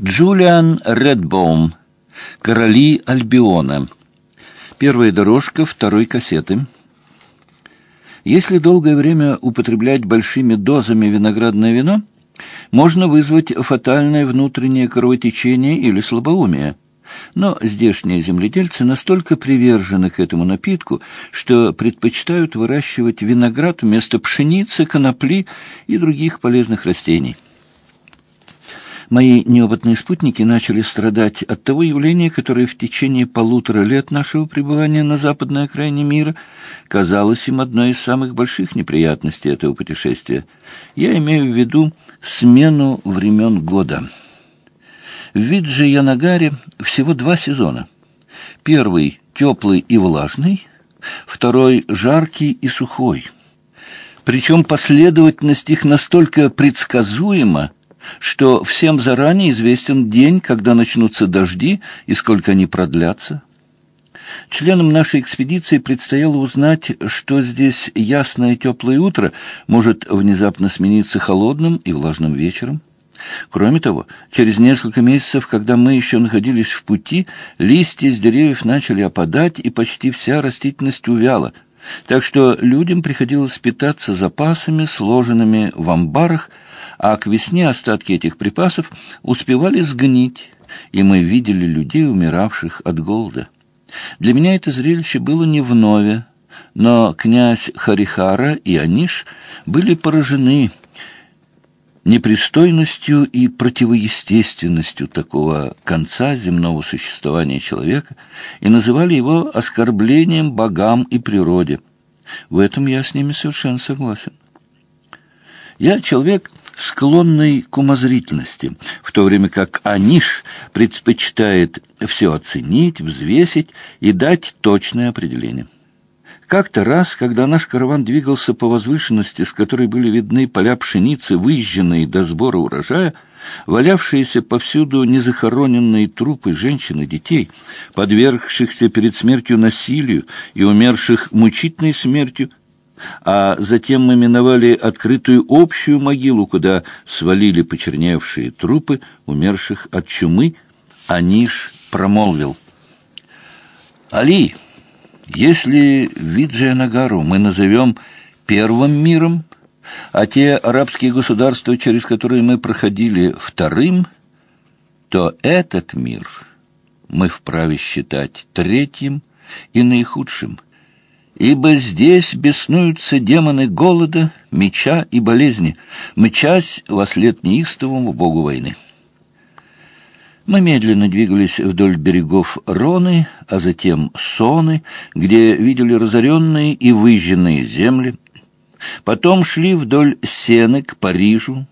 Джулиан Редбоум. Короли Альбиона. Первая дорожка второй кассеты. Если долгое время употреблять большими дозами виноградное вино, можно вызвать фатальное внутреннее кровотечение или слабоумие. Но здешние земледельцы настолько привержены к этому напитку, что предпочитают выращивать виноград вместо пшеницы, конопли и других полезных растений. Мои неопытные спутники начали страдать от того явления, которое в течение полутора лет нашего пребывания на западной окраине мира казалось им одной из самых больших неприятностей этого путешествия. Я имею в виду смену времен года. В Виджи-Янагаре всего два сезона. Первый — теплый и влажный, второй — жаркий и сухой. Причем последовательность их настолько предсказуема, что всем заранее известен день, когда начнутся дожди и сколько они продлятся. Членам нашей экспедиции предстояло узнать, что здесь ясное теплое утро может внезапно смениться холодным и влажным вечером. Кроме того, через несколько месяцев, когда мы еще находились в пути, листья с деревьев начали опадать, и почти вся растительность увяла, так что людям приходилось питаться запасами, сложенными в амбарах, а к весне остатки этих припасов успевали сгнить, и мы видели людей, умиравших от голода. Для меня это зрелище было не вновь, но князь Харихара и Аниш были поражены непристойностью и противоестественностью такого конца земного существования человека и называли его оскорблением богам и природе. В этом я с ними совершенно согласен. Я человек склонный к умозрительности, в то время как Аниш предпочитает все оценить, взвесить и дать точное определение. Как-то раз, когда наш караван двигался по возвышенности, с которой были видны поля пшеницы, выезженные до сбора урожая, валявшиеся повсюду незахороненные трупы женщин и детей, подвергшихся перед смертью насилию и умерших мучительной смертью, а затем мы миновали открытую общую могилу, куда свалили почерневшие трупы умерших от чумы, Аниш промолвил. «Али, если Виджия-Нагару мы назовем первым миром, а те арабские государства, через которые мы проходили, вторым, то этот мир мы вправе считать третьим и наихудшим» ибо здесь беснуются демоны голода, меча и болезни, мчась во след неистовому богу войны. Мы медленно двигались вдоль берегов Роны, а затем Соны, где видели разоренные и выжженные земли. Потом шли вдоль Сены к Парижу,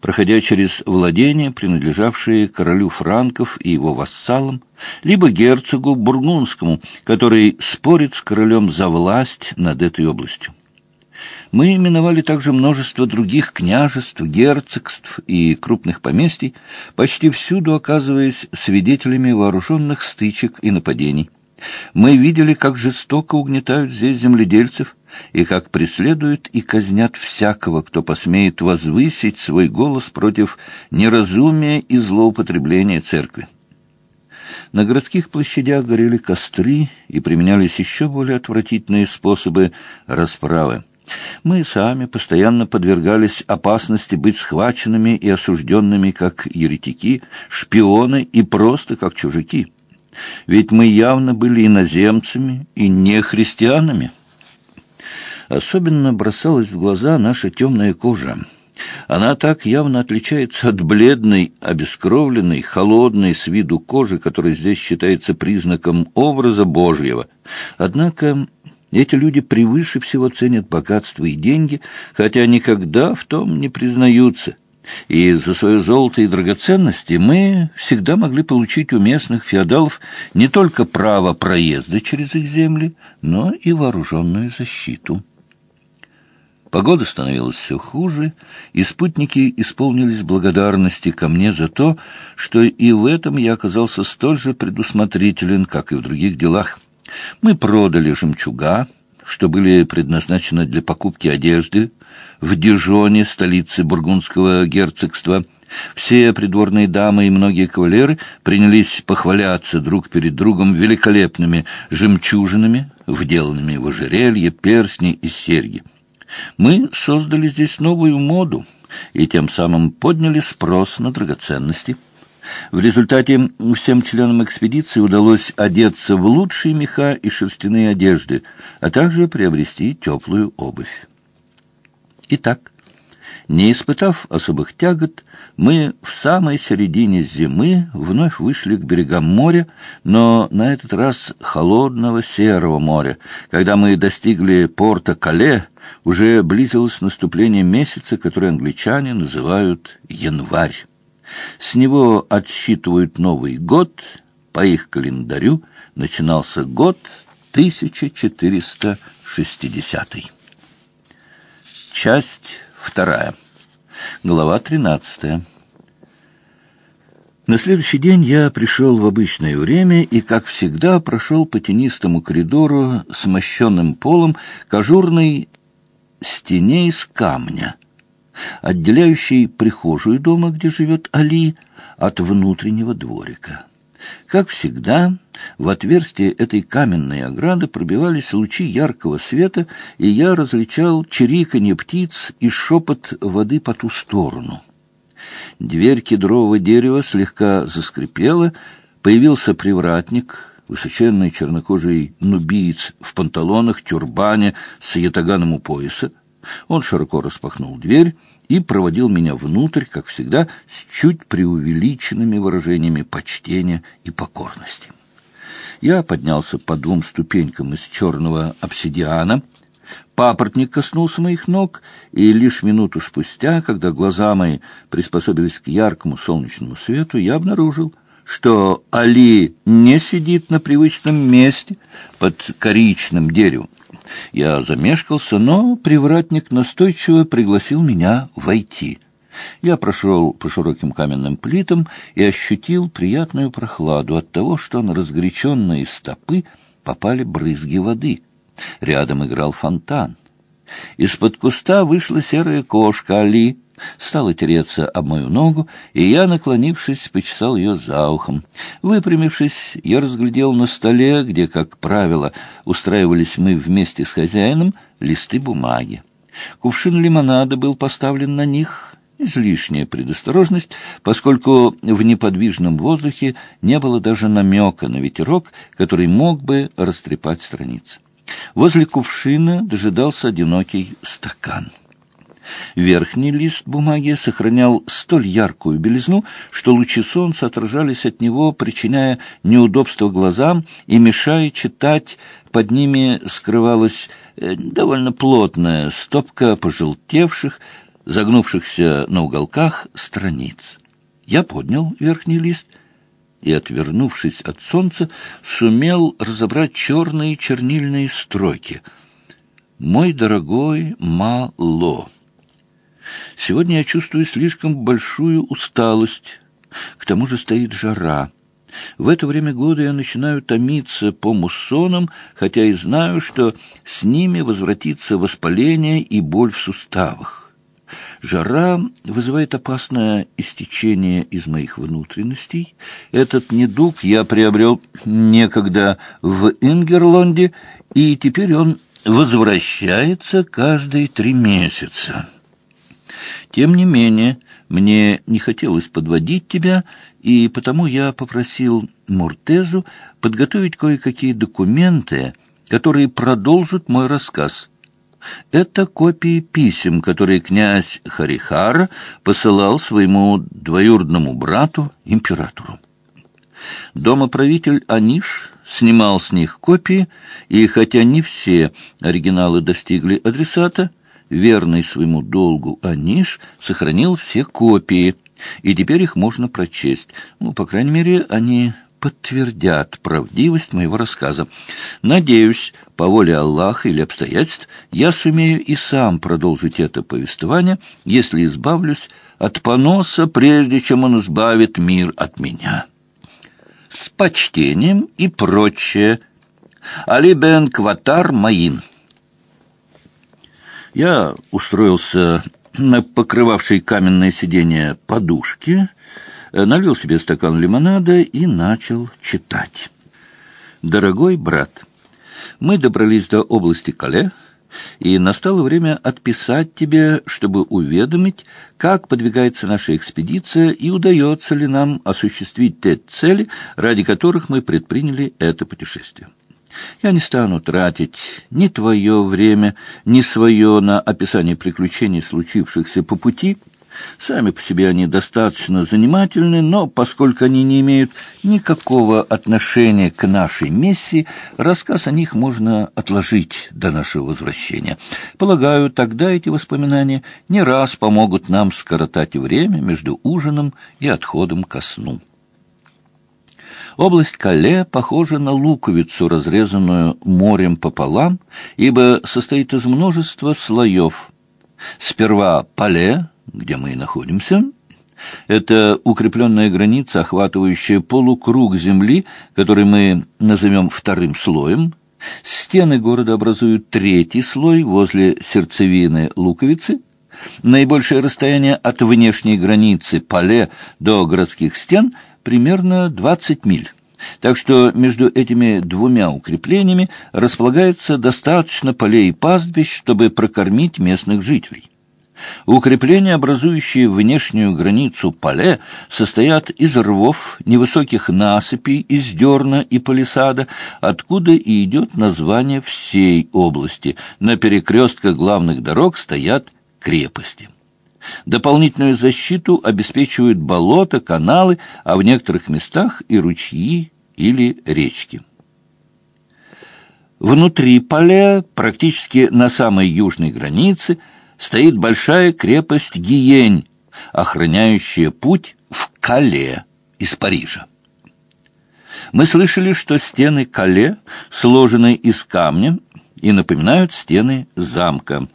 проходя через владения, принадлежавшие королю франков и его вассалам, либо герцогу Бургундскому, который спорит с королем за власть над этой областью. Мы именовали также множество других княжеств, герцогств и крупных поместий, почти всюду оказываясь свидетелями вооруженных стычек и нападений. Мы видели, как жестоко угнетают здесь земледельцев, и как преследуют и казнят всякого, кто посмеет возвысить свой голос против неразумия и злоупотребления церкви. На городских площадях горели костры и применялись еще более отвратительные способы расправы. Мы сами постоянно подвергались опасности быть схваченными и осужденными как еретики, шпионы и просто как чужаки. Ведь мы явно были иноземцами и не христианами. Особенно бросалась в глаза наша темная кожа. Она так явно отличается от бледной, обескровленной, холодной с виду кожи, которая здесь считается признаком образа Божьего. Однако эти люди превыше всего ценят богатство и деньги, хотя никогда в том не признаются. И за свое золото и драгоценности мы всегда могли получить у местных феодалов не только право проезда через их земли, но и вооруженную защиту. Погода становилась все хуже, и спутники исполнились благодарности ко мне за то, что и в этом я оказался столь же предусмотрителен, как и в других делах. Мы продали жемчуга, что были предназначены для покупки одежды, в Дижоне, столице бургундского герцогства, Все придворные дамы и многие кавалеры принялись похваляться друг перед другом великолепными жемчужинами, вделанными в ожерелье, перстни и серьги. Мы создали здесь новую моду и тем самым подняли спрос на драгоценности. В результате всем членам экспедиции удалось одеться в лучшие меха и шерстяные одежды, а также приобрести теплую обувь. Итак, не испытав особых тягот, мы в самой середине зимы вновь вышли к берегам моря, но на этот раз холодного серого моря. Когда мы достигли порта Кале, уже близилось наступление месяца, который англичане называют январь. С него отсчитывают Новый год, по их календарю начинался год 1460. Часть Вторая. Глава тринадцатая. На следующий день я пришел в обычное время и, как всегда, прошел по тенистому коридору с мощенным полом к ажурной стене из камня, отделяющей прихожую дома, где живет Али, от внутреннего дворика. Как всегда, в отверстие этой каменной ограды пробивались лучи яркого света, и я различал чириканье птиц и шепот воды по ту сторону. Дверь кедрового дерева слегка заскрипела, появился привратник, высоченный чернокожий нубиец в панталонах, тюрбане с ятаганом у пояса. Он широко распахнул дверь, и проводил меня внутрь, как всегда, с чуть преувеличенными выражениями почтения и покорности. Я поднялся по двум ступенькам из черного обсидиана. Папоротник коснулся моих ног, и лишь минуту спустя, когда глаза мои приспособились к яркому солнечному свету, я обнаружил, что Али не сидит на привычном месте под коричным деревом. Я замешкался, но привратник настойчиво пригласил меня войти. Я прошел по широким каменным плитам и ощутил приятную прохладу от того, что на разгоряченные стопы попали брызги воды. Рядом играл фонтан. Из-под куста вышла серая кошка Али, стала тереться об мою ногу, и я, наклонившись, почесал ее за ухом. Выпрямившись, я разглядел на столе, где, как правило, устраивались мы вместе с хозяином, листы бумаги. Кувшин лимонада был поставлен на них, излишняя предосторожность, поскольку в неподвижном воздухе не было даже намека на ветерок, который мог бы растрепать страницы. Возле кувшина дожидался одинокий стакан. Верхний лист бумаги сохранял столь яркую белизну, что лучи солнца отражались от него, причиняя неудобство глазам и мешая читать. Под ними скрывалась э, довольно плотная стопка пожелтевших, загнувшихся на уголках страниц. Я поднял верхний лист и, отвернувшись от солнца, сумел разобрать черные чернильные строки. «Мой дорогой Мало». Сегодня я чувствую слишком большую усталость. К тому же стоит жара. В это время года я начинаю томиться по муссонам, хотя и знаю, что с ними возвратится воспаление и боль в суставах. Жара вызывает опасное истечение из моих внутренностей. Этот недуг я приобрел некогда в Ингерлонде, и теперь он возвращается каждые три месяца. Тем не менее, мне не хотелось подводить тебя, и потому я попросил Муртезу подготовить кое-какие документы, которые продолжат мой рассказ. Это копии писем, которые князь Харихара посылал своему двоюродному брату, императору. Домоправитель Аниш снимал с них копии, и хотя не все оригиналы достигли адресата, верный своему долгу Аниш, сохранил все копии, и теперь их можно прочесть. Ну, по крайней мере, они подтвердят правдивость моего рассказа. Надеюсь, по воле Аллаха или обстоятельств, я сумею и сам продолжить это повествование, если избавлюсь от поноса, прежде чем он избавит мир от меня. С почтением и прочее. Али бен Кватар Маин. Я устроился на покрывавшей каменное сиденье подушке, налил себе стакан лимонада и начал читать. «Дорогой брат, мы добрались до области Кале, и настало время отписать тебе, чтобы уведомить, как подвигается наша экспедиция и удается ли нам осуществить те цели, ради которых мы предприняли это путешествие. Я не стану тратить ни твое время, ни свое на описание приключений, случившихся по пути, Сами по себе они достаточно занимательны, но поскольку они не имеют никакого отношения к нашей миссии, рассказ о них можно отложить до нашего возвращения. Полагаю, тогда эти воспоминания не раз помогут нам скоротать время между ужином и отходом ко сну. Область Кале похожа на луковицу, разрезанную морем пополам, ибо состоит из множества слоев. Сперва Пале, где мы и находимся. Это укрепленная граница, охватывающая полукруг земли, который мы назовем вторым слоем. Стены города образуют третий слой возле сердцевины луковицы. Наибольшее расстояние от внешней границы Пале до городских стен примерно 20 миль. Так что между этими двумя укреплениями располагается достаточно полей и пастбищ, чтобы прокормить местных жителей. Укрепления, образующие внешнюю границу поле, состоят из рвов, невысоких насыпей из дерна и палисада, откуда и идет название всей области. На перекрестках главных дорог стоят крепости. Дополнительную защиту обеспечивают болота, каналы, а в некоторых местах и ручьи или речки. Внутри поля, практически на самой южной границе, стоит большая крепость Гиень, охраняющая путь в Кале из Парижа. Мы слышали, что стены Кале сложены из камня и напоминают стены замка.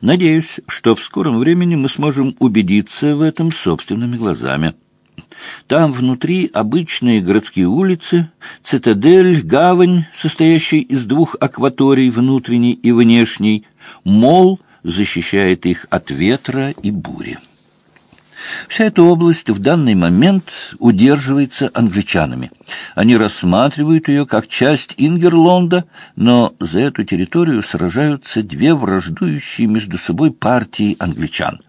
Надеюсь, что в скором времени мы сможем убедиться в этом собственными глазами. Там внутри обычные городские улицы, цитадель, гавань, состоящая из двух акваторий, внутренней и внешней, мол защищает их от ветра и бури. Вся эта область в данный момент удерживается англичанами. Они рассматривают ее как часть Ингерлонда, но за эту территорию сражаются две враждующие между собой партии англичан.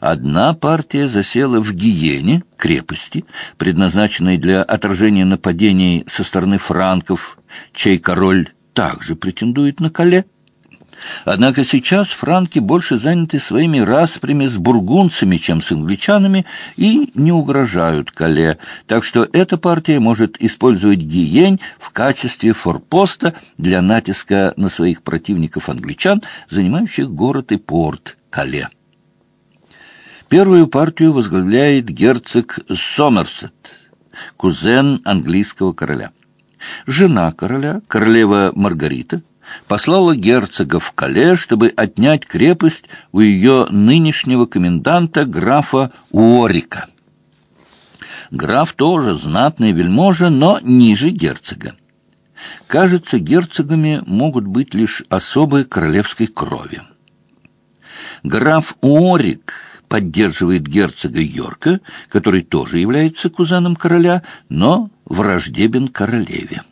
Одна партия засела в Гиене, крепости, предназначенной для отражения нападений со стороны франков, чей король также претендует на Кале. Однако сейчас франки больше заняты своими распрями с бургунцами, чем с англичанами, и не угрожают Кале, так что эта партия может использовать Гиень в качестве форпоста для натиска на своих противников-англичан, занимающих город и порт Кале. Первую партию возглавляет герцог Сомерсет, кузен английского короля. Жена короля, королева Маргарита, послала герцога в Кале, чтобы отнять крепость у ее нынешнего коменданта графа Уорика. Граф тоже знатный вельможа, но ниже герцога. Кажется, герцогами могут быть лишь особые королевской крови. Граф Уорик поддерживает герцога Йорка, который тоже является кузеном короля, но враждебен королеве.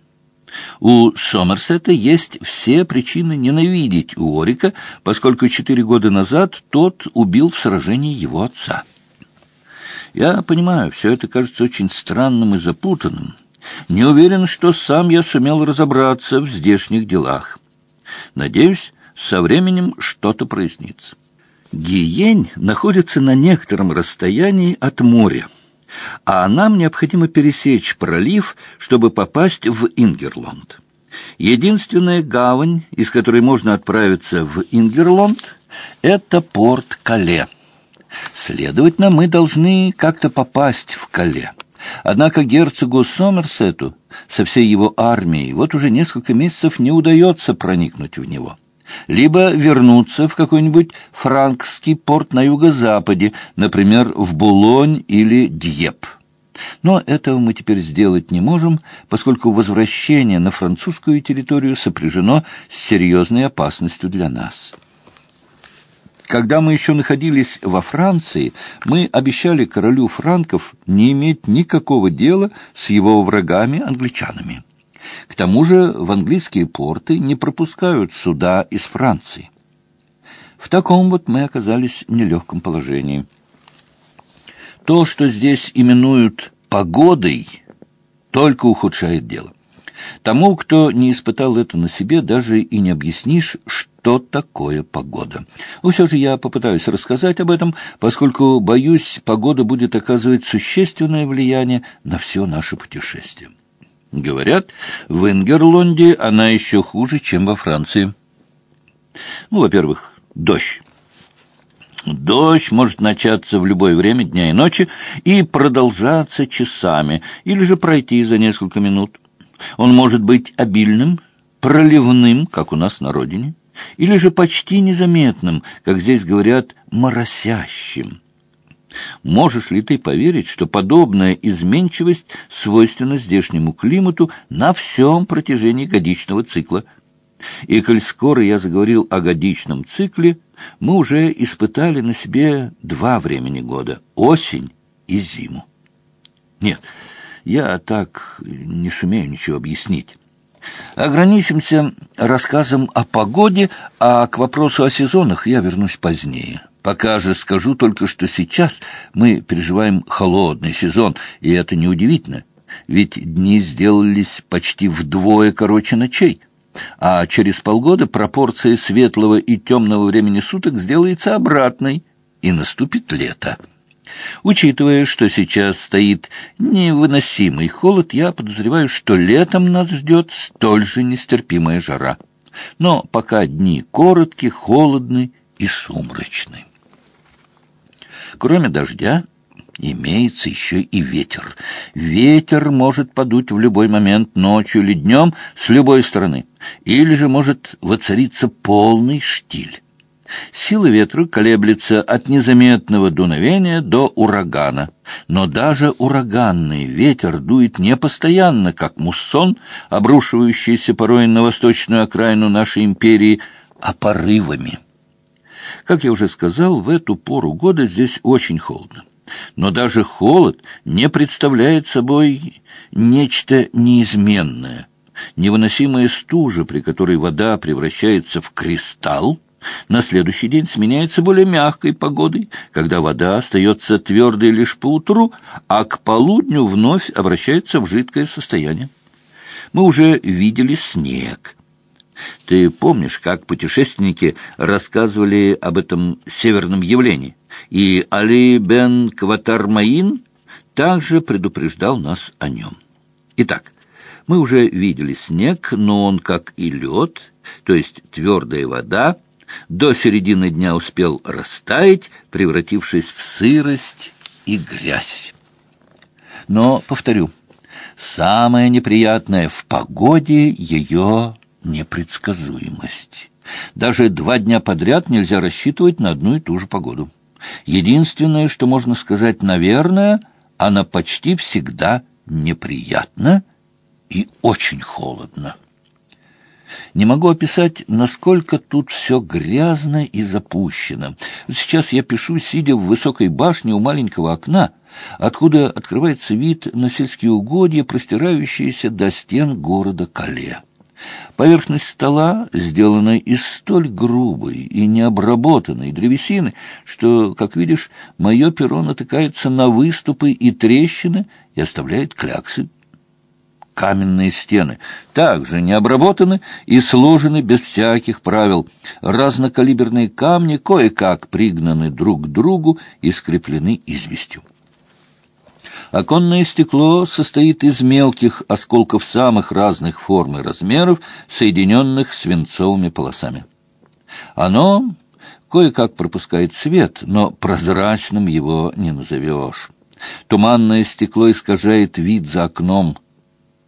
У Сомерсета есть все причины ненавидеть Уорика, поскольку четыре года назад тот убил в сражении его отца. Я понимаю, все это кажется очень странным и запутанным. Не уверен, что сам я сумел разобраться в здешних делах. Надеюсь, со временем что-то прояснится. Гиень находится на некотором расстоянии от моря, а нам необходимо пересечь пролив, чтобы попасть в Ингерлонд. Единственная гавань, из которой можно отправиться в Ингерлонд, это порт Кале. Следовательно, мы должны как-то попасть в Кале. Однако герцогу Сомерсету со всей его армией вот уже несколько месяцев не удается проникнуть в него либо вернуться в какой-нибудь франкский порт на юго-западе, например, в Булонь или Дьеп. Но этого мы теперь сделать не можем, поскольку возвращение на французскую территорию сопряжено с серьезной опасностью для нас. Когда мы еще находились во Франции, мы обещали королю франков не иметь никакого дела с его врагами-англичанами. К тому же в английские порты не пропускают суда из Франции. В таком вот мы оказались в нелегком положении. То, что здесь именуют «погодой», только ухудшает дело. Тому, кто не испытал это на себе, даже и не объяснишь, что такое погода. Но все же я попытаюсь рассказать об этом, поскольку, боюсь, погода будет оказывать существенное влияние на все наше путешествие. Говорят, в Ингерлонде она еще хуже, чем во Франции. Ну, во-первых, дождь. Дождь может начаться в любое время дня и ночи и продолжаться часами, или же пройти за несколько минут. Он может быть обильным, проливным, как у нас на родине, или же почти незаметным, как здесь говорят, моросящим. Можешь ли ты поверить, что подобная изменчивость свойственна здешнему климату на всем протяжении годичного цикла? И коль скоро я заговорил о годичном цикле, мы уже испытали на себе два времени года — осень и зиму. Нет, я так не сумею ничего объяснить. Ограничимся рассказом о погоде, а к вопросу о сезонах я вернусь позднее. Пока же скажу только, что сейчас мы переживаем холодный сезон, и это неудивительно, ведь дни сделались почти вдвое короче ночей, а через полгода пропорция светлого и темного времени суток сделается обратной, и наступит лето. Учитывая, что сейчас стоит невыносимый холод, я подозреваю, что летом нас ждет столь же нестерпимая жара. Но пока дни короткие, холодны и сумрачны. Кроме дождя, имеется еще и ветер. Ветер может подуть в любой момент, ночью или днем, с любой стороны, или же может воцариться полный штиль. Сила ветра колеблется от незаметного дуновения до урагана. Но даже ураганный ветер дует не постоянно, как муссон, обрушивающийся порой на восточную окраину нашей империи, а порывами. Как я уже сказал, в эту пору года здесь очень холодно. Но даже холод не представляет собой нечто неизменное. Невыносимая стужа, при которой вода превращается в кристалл, на следующий день сменяется более мягкой погодой, когда вода остается твердой лишь по утру, а к полудню вновь обращается в жидкое состояние. Мы уже видели снег. Ты помнишь, как путешественники рассказывали об этом северном явлении? И Али бен Кватармаин также предупреждал нас о нем. Итак, мы уже видели снег, но он, как и лед, то есть твердая вода, до середины дня успел растаять, превратившись в сырость и грязь. Но, повторю, самое неприятное в погоде ее непредсказуемость. Даже два дня подряд нельзя рассчитывать на одну и ту же погоду. Единственное, что можно сказать, наверное, она почти всегда неприятна и очень холодна. Не могу описать, насколько тут все грязно и запущено. Сейчас я пишу, сидя в высокой башне у маленького окна, откуда открывается вид на сельские угодья, простирающиеся до стен города Кале. Поверхность стола сделана из столь грубой и необработанной древесины, что, как видишь, мое перо натыкается на выступы и трещины и оставляет кляксы каменные стены, также не обработаны и сложены без всяких правил. Разнокалиберные камни кое-как пригнаны друг к другу и скреплены известью. Оконное стекло состоит из мелких осколков самых разных форм и размеров, соединенных свинцовыми полосами. Оно кое-как пропускает свет, но прозрачным его не назовешь. Туманное стекло искажает вид за окном –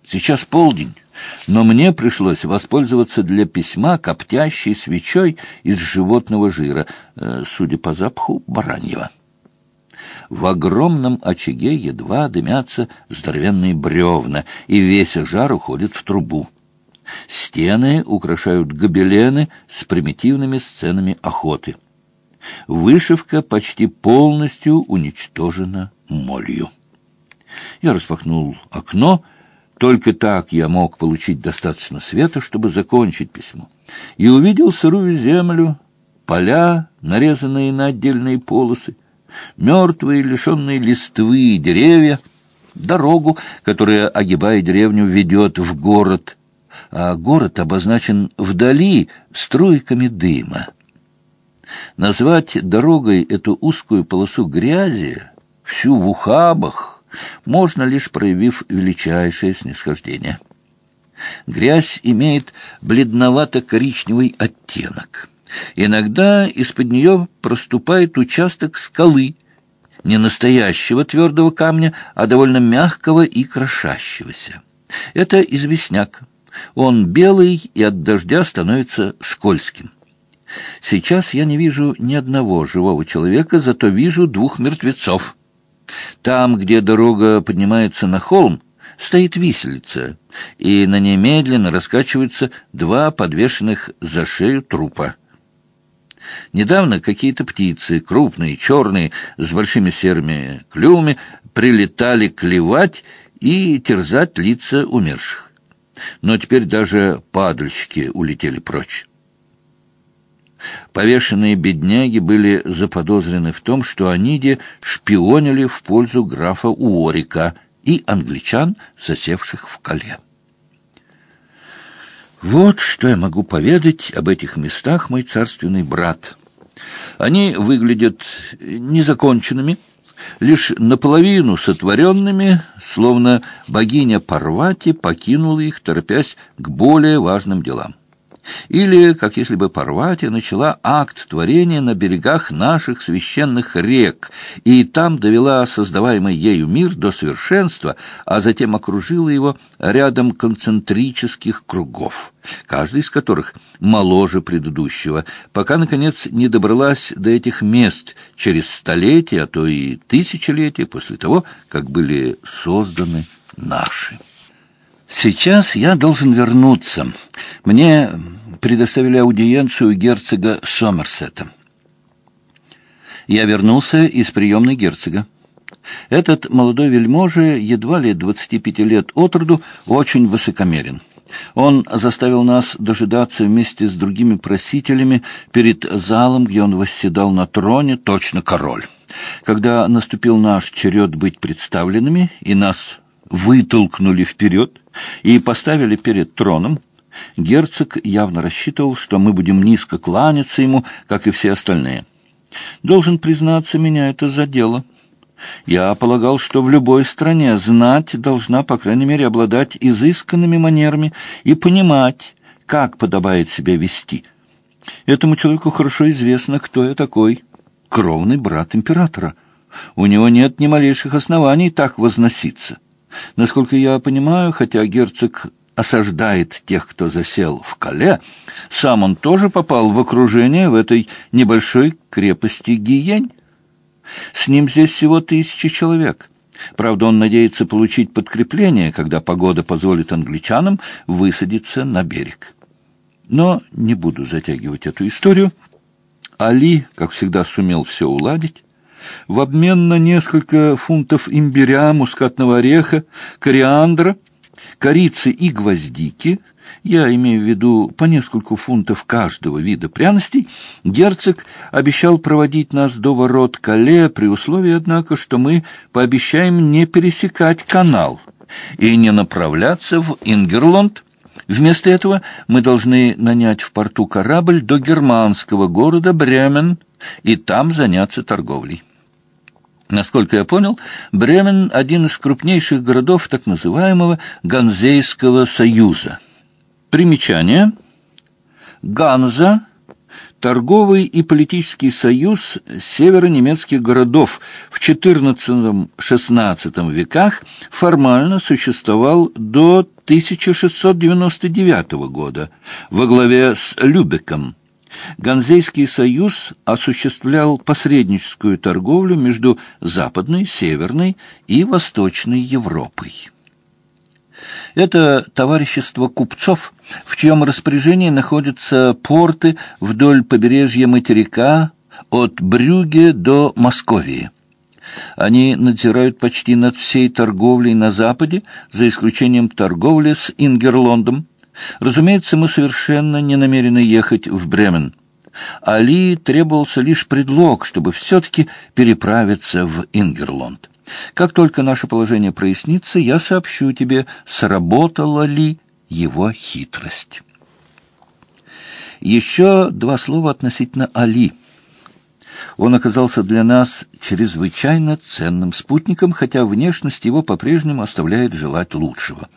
Сейчас полдень, но мне пришлось воспользоваться для письма коптящей свечой из животного жира, э, судя по запаху, бараньего. В огромном очаге едва дымятся здоровенные бревна, и весь жар уходит в трубу. Стены украшают гобелены с примитивными сценами охоты. Вышивка почти полностью уничтожена молью. Я распахнул окно. Только так я мог получить достаточно света, чтобы закончить письмо. И увидел сырую землю, поля, нарезанные на отдельные полосы, мертвые, лишенные листвы деревья, дорогу, которая, огибая деревню, ведет в город, а город обозначен вдали струйками дыма. Назвать дорогой эту узкую полосу грязи, всю в ухабах, можно лишь проявив величайшее снисхождение. Грязь имеет бледновато-коричневый оттенок. Иногда из-под нее проступает участок скалы, не настоящего твердого камня, а довольно мягкого и крошащегося. Это известняк. Он белый и от дождя становится скользким. Сейчас я не вижу ни одного живого человека, зато вижу двух мертвецов. Там, где дорога поднимается на холм, стоит виселица, и на ней медленно раскачиваются два подвешенных за шею трупа. Недавно какие-то птицы, крупные, черные, с большими серыми клювами, прилетали клевать и терзать лица умерших. Но теперь даже падальщики улетели прочь. Повешенные бедняги были заподозрены в том, что они шпионили в пользу графа Уорика и англичан, засевших в Кале. Вот что я могу поведать об этих местах, мой царственный брат. Они выглядят незаконченными, лишь наполовину сотворенными, словно богиня Парвати покинула их, торопясь к более важным делам. Или, как если бы Парвати начала акт творения на берегах наших священных рек, и там довела создаваемый ею мир до совершенства, а затем окружила его рядом концентрических кругов, каждый из которых моложе предыдущего, пока, наконец, не добралась до этих мест через столетия, а то и тысячелетия после того, как были созданы наши. Сейчас я должен вернуться. Мне предоставили аудиенцию герцога Сомерсета. Я вернулся из приемной герцога. Этот молодой вельможа, едва ли 25 лет от роду, очень высокомерен. Он заставил нас дожидаться вместе с другими просителями перед залом, где он восседал на троне, точно король. Когда наступил наш черед быть представленными, и нас вытолкнули вперед и поставили перед троном, герцог явно рассчитывал, что мы будем низко кланяться ему, как и все остальные. Должен признаться, меня это задело. Я полагал, что в любой стране знать должна, по крайней мере, обладать изысканными манерами и понимать, как подобает себя вести. Этому человеку хорошо известно, кто я такой. Кровный брат императора. У него нет ни малейших оснований так возноситься. Насколько я понимаю, хотя герцог осаждает тех, кто засел в Кале, сам он тоже попал в окружение в этой небольшой крепости Гиень. С ним здесь всего тысячи человек. Правда, он надеется получить подкрепление, когда погода позволит англичанам высадиться на берег. Но не буду затягивать эту историю. Али, как всегда, сумел все уладить. В обмен на несколько фунтов имбиря, мускатного ореха, кориандра, корицы и гвоздики, я имею в виду по нескольку фунтов каждого вида пряностей, герцог обещал проводить нас до ворот Кале при условии, однако, что мы пообещаем не пересекать канал и не направляться в Ингерланд. Вместо этого мы должны нанять в порту корабль до германского города Бремен и там заняться торговлей. Насколько я понял, Бремен — один из крупнейших городов так называемого Ганзейского союза. Примечание. Ганза — торговый и политический союз северонемецких городов в XIV-XVI веках формально существовал до 1699 года во главе с Любеком. Ганзейский союз осуществлял посредническую торговлю между Западной, Северной и Восточной Европой. Это товарищество купцов, в чьем распоряжении находятся порты вдоль побережья материка от Брюге до Московии. Они надзирают почти над всей торговлей на Западе, за исключением торговли с Ингерлондом. Разумеется, мы совершенно не намерены ехать в Бремен. Али требовался лишь предлог, чтобы все-таки переправиться в Ингерлонд. Как только наше положение прояснится, я сообщу тебе, сработала ли его хитрость. Еще два слова относительно Али. Он оказался для нас чрезвычайно ценным спутником, хотя внешность его по-прежнему оставляет желать лучшего.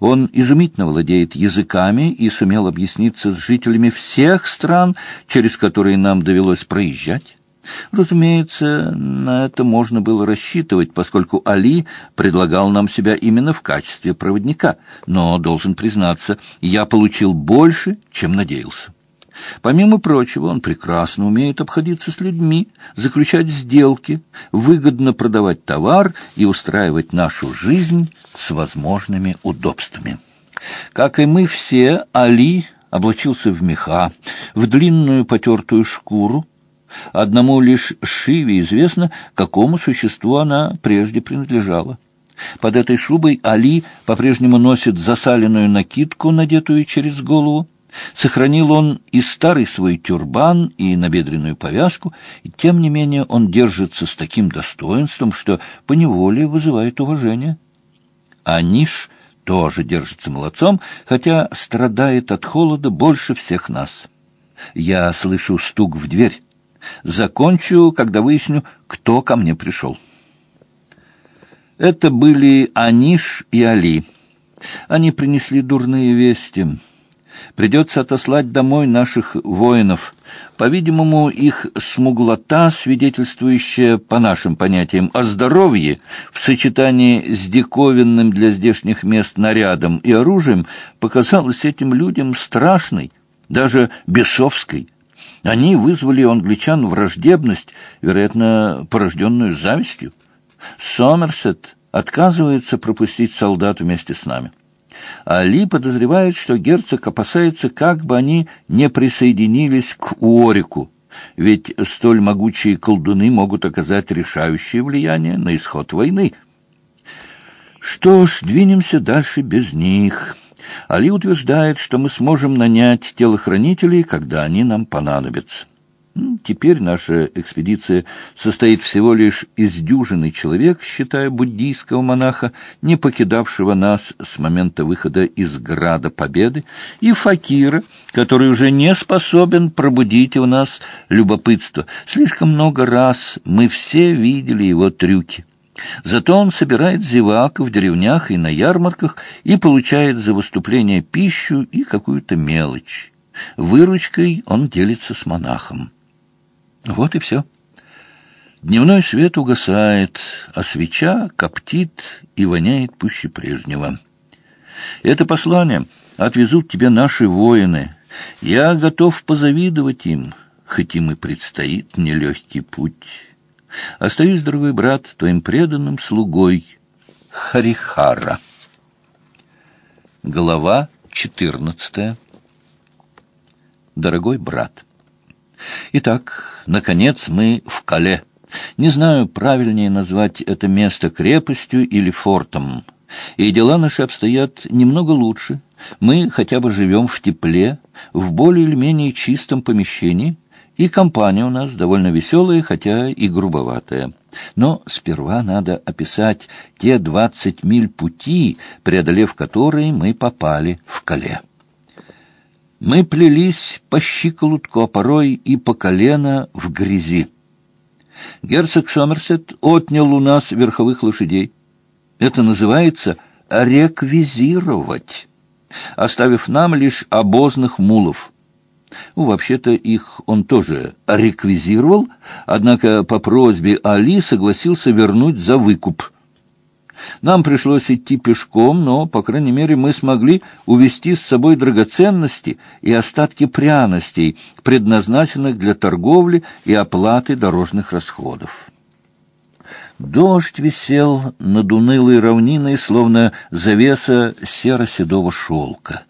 Он изумительно владеет языками и сумел объясниться с жителями всех стран, через которые нам довелось проезжать. Разумеется, на это можно было рассчитывать, поскольку Али предлагал нам себя именно в качестве проводника, но, должен признаться, я получил больше, чем надеялся. Помимо прочего, он прекрасно умеет обходиться с людьми, заключать сделки, выгодно продавать товар и устраивать нашу жизнь с возможными удобствами. Как и мы все, Али облачился в меха, в длинную потертую шкуру. Одному лишь Шиве известно, какому существу она прежде принадлежала. Под этой шубой Али по-прежнему носит засаленную накидку, надетую через голову. Сохранил он и старый свой тюрбан, и набедренную повязку, и тем не менее он держится с таким достоинством, что поневоле вызывает уважение. А Ниш тоже держится молодцом, хотя страдает от холода больше всех нас. Я слышу стук в дверь. Закончу, когда выясню, кто ко мне пришел. Это были Аниш и Али. Они принесли дурные вести. Придется отослать домой наших воинов. По-видимому, их смуглота, свидетельствующая, по нашим понятиям, о здоровье, в сочетании с диковинным для здешних мест нарядом и оружием, показалась этим людям страшной, даже бесовской. Они вызвали у англичан враждебность, вероятно, порожденную завистью. Сомерсет отказывается пропустить солдат вместе с нами. Али подозревает, что герцог опасается, как бы они не присоединились к Уорику, ведь столь могучие колдуны могут оказать решающее влияние на исход войны. Что ж, двинемся дальше без них. Али утверждает, что мы сможем нанять телохранителей, когда они нам понадобятся. Теперь наша экспедиция состоит всего лишь из дюжины человек, считая буддийского монаха, не покидавшего нас с момента выхода из Града Победы, и факира, который уже не способен пробудить у нас любопытство. Слишком много раз мы все видели его трюки. Зато он собирает зевак в деревнях и на ярмарках и получает за выступление пищу и какую-то мелочь. Выручкой он делится с монахом. Вот и все. Дневной свет угасает, а свеча коптит и воняет пуще прежнего. Это послание отвезут тебе наши воины. Я готов позавидовать им, хоть им и предстоит нелегкий путь. Остаюсь, дорогой брат, твоим преданным слугой Харихара. Глава четырнадцатая. Дорогой брат. Итак, наконец мы в Кале. Не знаю, правильнее назвать это место крепостью или фортом. И дела наши обстоят немного лучше. Мы хотя бы живем в тепле, в более или менее чистом помещении, и компания у нас довольно веселая, хотя и грубоватая. Но сперва надо описать те двадцать миль пути, преодолев которые мы попали в Кале. Мы плелись по щиколотку, а порой и по колено в грязи. Герцог Сомерсет отнял у нас верховых лошадей. Это называется реквизировать, оставив нам лишь обозных мулов. Ну, вообще-то их он тоже реквизировал, однако по просьбе Али согласился вернуть за выкуп — нам пришлось идти пешком, но, по крайней мере, мы смогли увезти с собой драгоценности и остатки пряностей, предназначенных для торговли и оплаты дорожных расходов. Дождь висел над унылой равниной, словно завеса серо-седого шелка.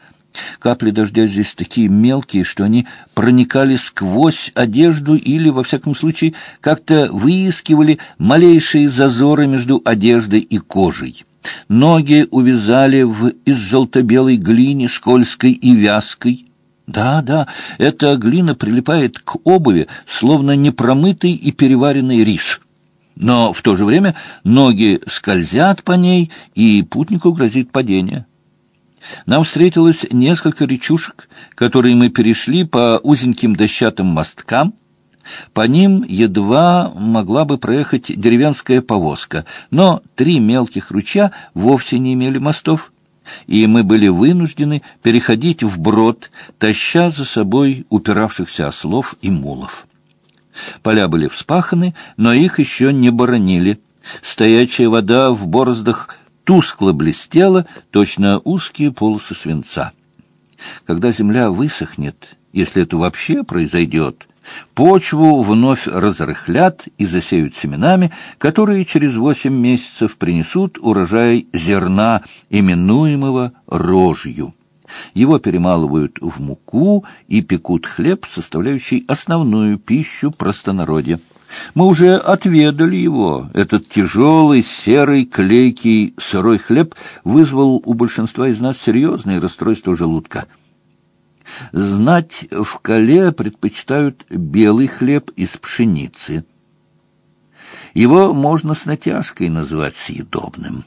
Капли дождя здесь такие мелкие, что они проникали сквозь одежду или, во всяком случае, как-то выискивали малейшие зазоры между одеждой и кожей. Ноги увязали в изжелто-белой глине, скользкой и вязкой. Да, да, эта глина прилипает к обуви, словно непромытый и переваренный рис. Но в то же время ноги скользят по ней, и путнику грозит падение. Нам встретилось несколько речушек, которые мы перешли по узеньким дощатым мосткам. По ним едва могла бы проехать деревенская повозка, но три мелких ручья вовсе не имели мостов, и мы были вынуждены переходить вброд, таща за собой упиравшихся ослов и мулов. Поля были вспаханы, но их еще не боронили. Стоячая вода в бороздах тускло блестела, точно узкие полосы свинца. Когда земля высохнет, если это вообще произойдет, почву вновь разрыхлят и засеют семенами, которые через восемь месяцев принесут урожай зерна, именуемого рожью. Его перемалывают в муку и пекут хлеб, составляющий основную пищу простонародья. Мы уже отведали его. Этот тяжелый, серый, клейкий, сырой хлеб вызвал у большинства из нас серьезные расстройства желудка. Знать в Кале предпочитают белый хлеб из пшеницы. Его можно с натяжкой назвать съедобным.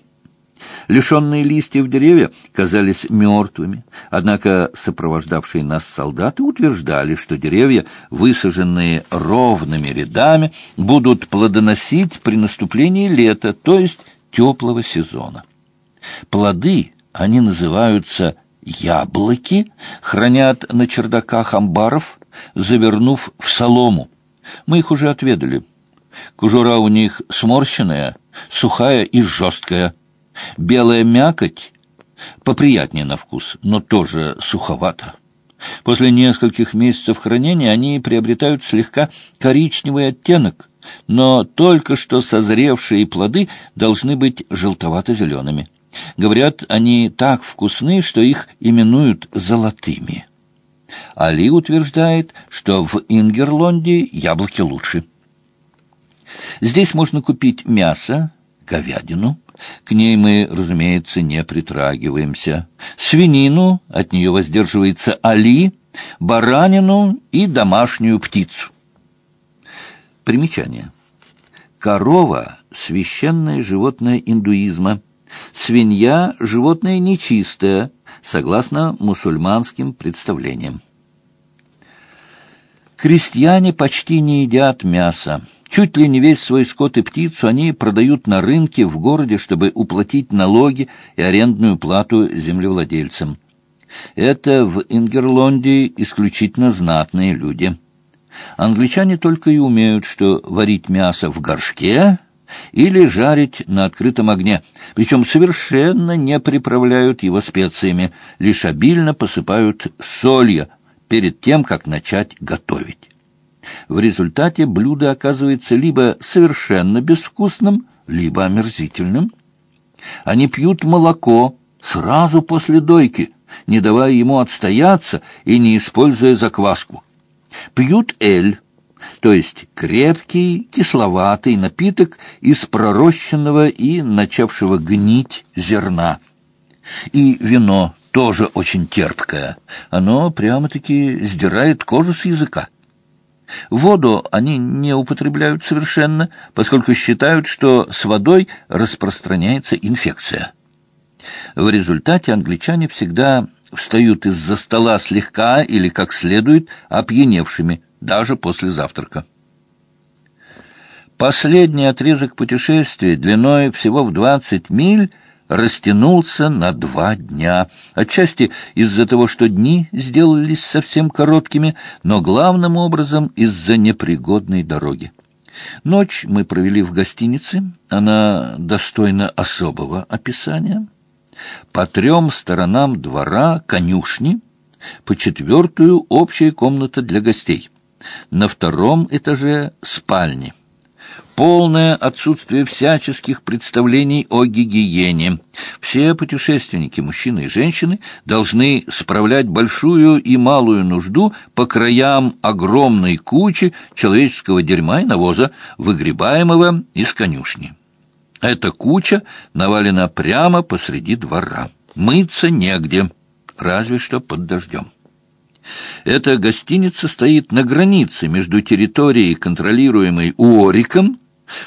Лишенные листьев деревья казались мертвыми, однако сопровождавшие нас солдаты утверждали, что деревья, высаженные ровными рядами, будут плодоносить при наступлении лета, то есть теплого сезона. Плоды они называются яблоки, хранят на чердаках амбаров, завернув в солому. Мы их уже отведали. Кожура у них сморщенная, сухая и жесткая. Белая мякоть поприятнее на вкус, но тоже суховато. После нескольких месяцев хранения они приобретают слегка коричневый оттенок, но только что созревшие плоды должны быть желтовато-зелеными. Говорят, они так вкусны, что их именуют золотыми. Али утверждает, что в Ингерлонде яблоки лучше. Здесь можно купить мясо, говядину, к ней мы, разумеется, не притрагиваемся. Свинину, от нее воздерживается Али, баранину и домашнюю птицу. Примечание. Корова – священное животное индуизма. Свинья – животное нечистое, согласно мусульманским представлениям. Крестьяне почти не едят мяса. Чуть ли не весь свой скот и птицу они продают на рынке в городе, чтобы уплатить налоги и арендную плату землевладельцам. Это в Ингерлонде исключительно знатные люди. Англичане только и умеют, что варить мясо в горшке или жарить на открытом огне, причем совершенно не приправляют его специями, лишь обильно посыпают солью перед тем, как начать готовить. В результате блюдо оказывается либо совершенно безвкусным, либо омерзительным. Они пьют молоко сразу после дойки, не давая ему отстояться и не используя закваску. Пьют эль, то есть крепкий, кисловатый напиток из пророщенного и начавшего гнить зерна. И вино тоже очень терпкое. Оно прямо-таки сдирает кожу с языка. Воду они не употребляют совершенно, поскольку считают, что с водой распространяется инфекция. В результате англичане всегда встают из-за стола слегка или как следует опьяневшими, даже после завтрака. Последний отрезок путешествия длиной всего в 20 миль растянулся на два дня. Отчасти из-за того, что дни сделались совсем короткими, но главным образом из-за непригодной дороги. Ночь мы провели в гостинице, она достойна особого описания. По трем сторонам двора конюшни, по четвертую общая комната для гостей. На втором этаже спальни. Полное отсутствие всяческих представлений о гигиене. Все путешественники, мужчины и женщины, должны справлять большую и малую нужду по краям огромной кучи человеческого дерьма и навоза, выгребаемого из конюшни. Эта куча навалена прямо посреди двора. Мыться негде, разве что под дождем. Эта гостиница стоит на границе между территорией, контролируемой Уориком,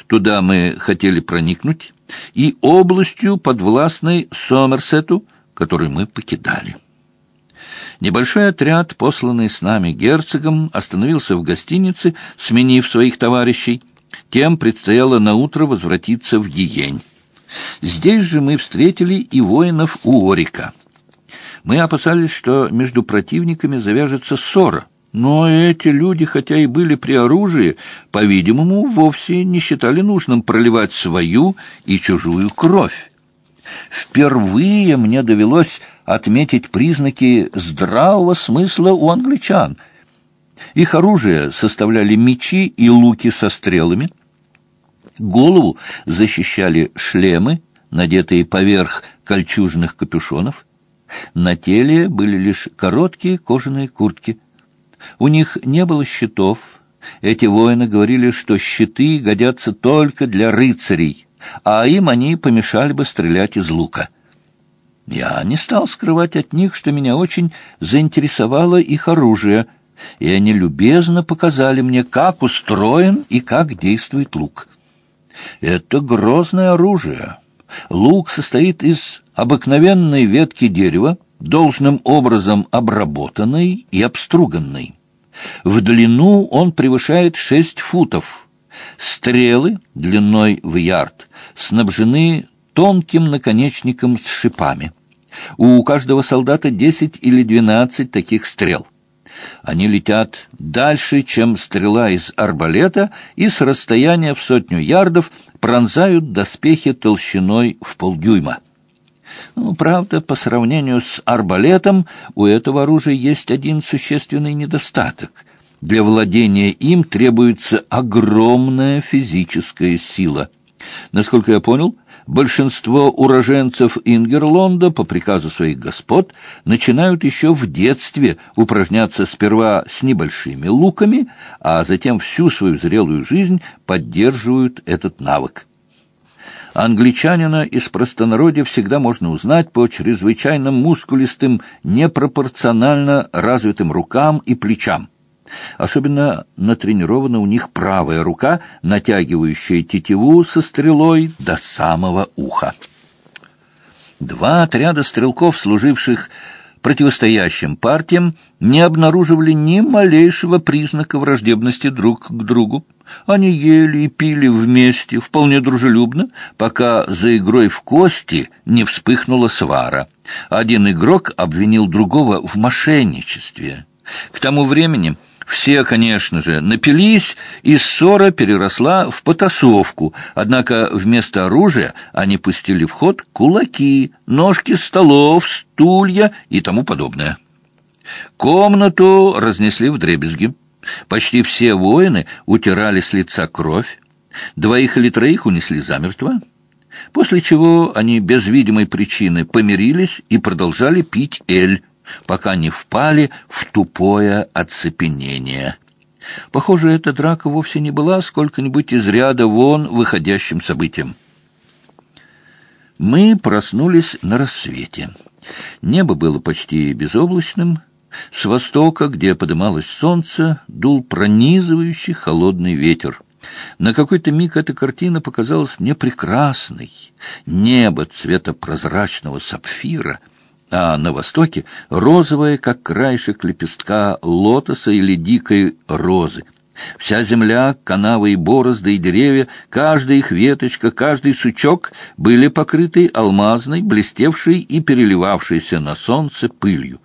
туда мы хотели проникнуть, и областью, подвластной Сомерсету, которую мы покидали. Небольшой отряд, посланный с нами герцогом, остановился в гостинице, сменив своих товарищей. Тем предстояло наутро возвратиться в Гиень. Здесь же мы встретили и воинов Уорика — мы опасались, что между противниками завяжется ссора. Но эти люди, хотя и были при оружии, по-видимому, вовсе не считали нужным проливать свою и чужую кровь. Впервые мне довелось отметить признаки здравого смысла у англичан. Их оружие составляли мечи и луки со стрелами, голову защищали шлемы, надетые поверх кольчужных капюшонов, на теле были лишь короткие кожаные куртки. У них не было щитов. Эти воины говорили, что щиты годятся только для рыцарей, а им они помешали бы стрелять из лука. Я не стал скрывать от них, что меня очень заинтересовало их оружие, и они любезно показали мне, как устроен и как действует лук. Это грозное оружие. Лук состоит из обыкновенной ветки дерева, должным образом обработанной и обструганной. В длину он превышает шесть футов. Стрелы длиной в ярд снабжены тонким наконечником с шипами. У каждого солдата десять или двенадцать таких стрел. Они летят дальше, чем стрела из арбалета, и с расстояния в сотню ярдов пронзают доспехи толщиной в полдюйма. Ну, правда, по сравнению с арбалетом у этого оружия есть один существенный недостаток. Для владения им требуется огромная физическая сила. Насколько я понял, большинство уроженцев Ингерлонда по приказу своих господ начинают еще в детстве упражняться сперва с небольшими луками, а затем всю свою зрелую жизнь поддерживают этот навык. Англичанина из простонародья всегда можно узнать по чрезвычайно мускулистым, непропорционально развитым рукам и плечам. Особенно натренирована у них правая рука, натягивающая тетиву со стрелой до самого уха. Два отряда стрелков, служивших противостоящим партиям, не обнаруживали ни малейшего признака враждебности друг к другу. Они ели и пили вместе, вполне дружелюбно, пока за игрой в кости не вспыхнула свара. Один игрок обвинил другого в мошенничестве. К тому времени все, конечно же, напились, и ссора переросла в потасовку, однако вместо оружия они пустили в ход кулаки, ножки столов, стулья и тому подобное. Комнату разнесли в дребезги. Почти все воины утирали с лица кровь, двоих или троих унесли замертво, после чего они без видимой причины помирились и продолжали пить эль, пока не впали в тупое оцепенение. Похоже, эта драка вовсе не была сколько-нибудь из ряда вон выходящим событием. Мы проснулись на рассвете. Небо было почти безоблачным. С востока, где подымалось солнце, дул пронизывающий холодный ветер. На какой-то миг эта картина показалась мне прекрасной. Небо цвета прозрачного сапфира — а на востоке розовая, как краешек лепестка лотоса или дикой розы. Вся земля, канавы и борозды и деревья, каждая их веточка, каждый сучок были покрыты алмазной, блестевшей и переливавшейся на солнце пылью.